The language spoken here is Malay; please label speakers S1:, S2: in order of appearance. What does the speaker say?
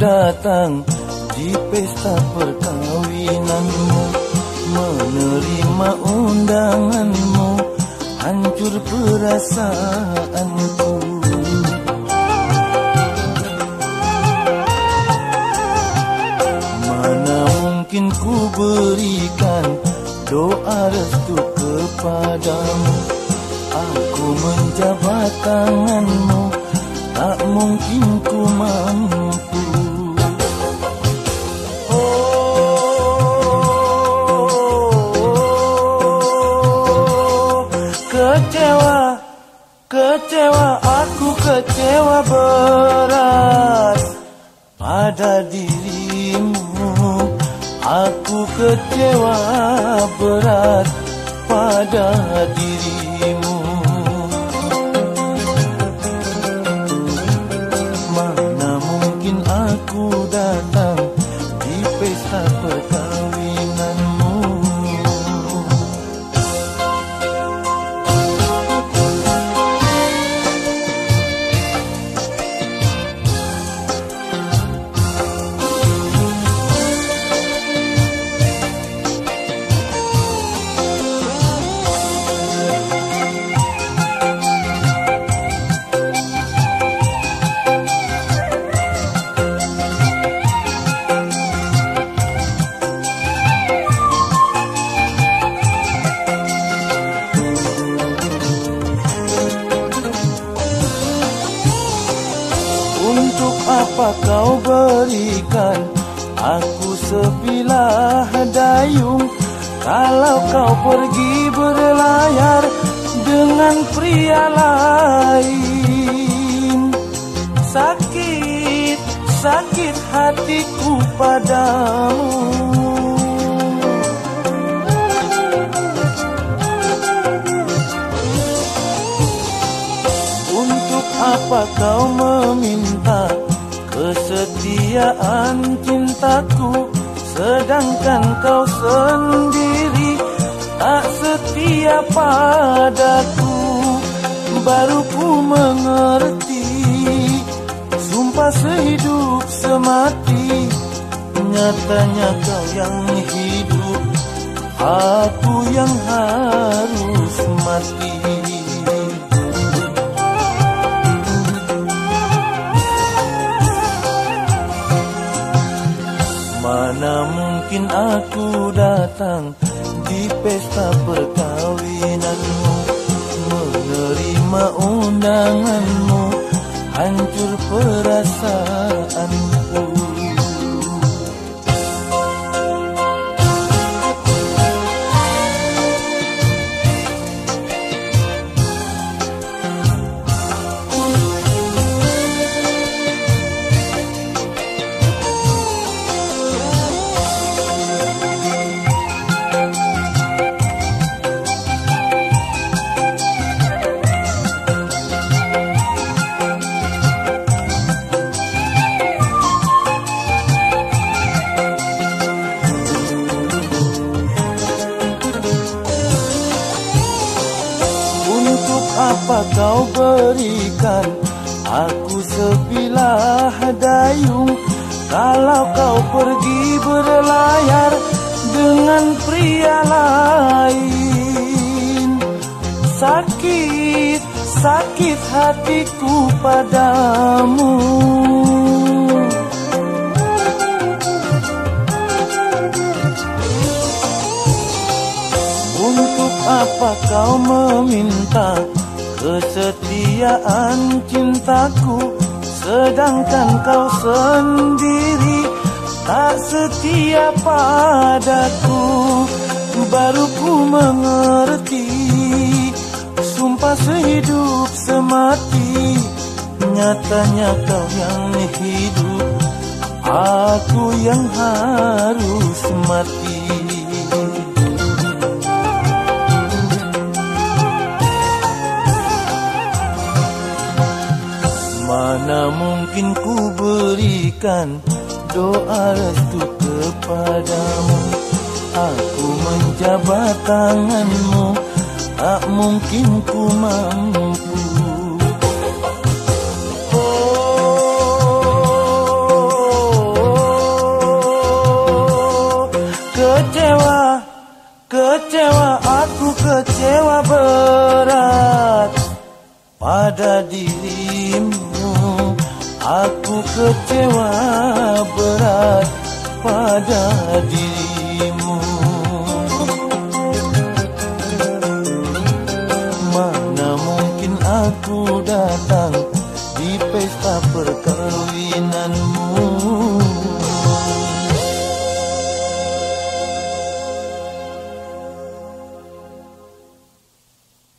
S1: datang di pesta perkahwinanmu. Menerima undanganmu Hancur perasaanku. Mana mungkin ku berikan Doa restu kepadamu? Aku menjabat tanganmu mungkin ku mampu Kecewa, kecewa, aku kecewa berat pada dirimu. Aku kecewa berat pada dirimu. Untuk apa kau berikan? Aku sebilah dayung. Kalau kau pergi berlayar dengan pria lain. Sakit, sakit hatiku padamu. Apa kau kesetiaan cintaku Sedangkan kau sendiri tak setia padaku. Baru ku mengerti Sumpah sehidup semati Nyatanya kau yang hidup. Aku yang harus mati Mana mungkin aku datang di pesta perkahwinanmu Menerima undanganmu Hancur perasaanku kau berikan. Aku sebilah dayung. Kalau kau pergi berlayar dengan pria lain. Sakit, sakit hatiku padamu kesetiaan cintaku Sedangkan kau sendiri tak setia padaku. Baru ku mengerti Sumpah sehidup semati Nyatanya kau yang hidup. Aku yang harus mati Panjatkan doa restu kepadamu. Aku menjabat tanganmu. Tak mungkin ku mampu. Kecewa aku kecewa berat. Pada diri. Ku kecewa berat pada dirimu. Mana mungkin aku datang Di pesta perkahwinanmu?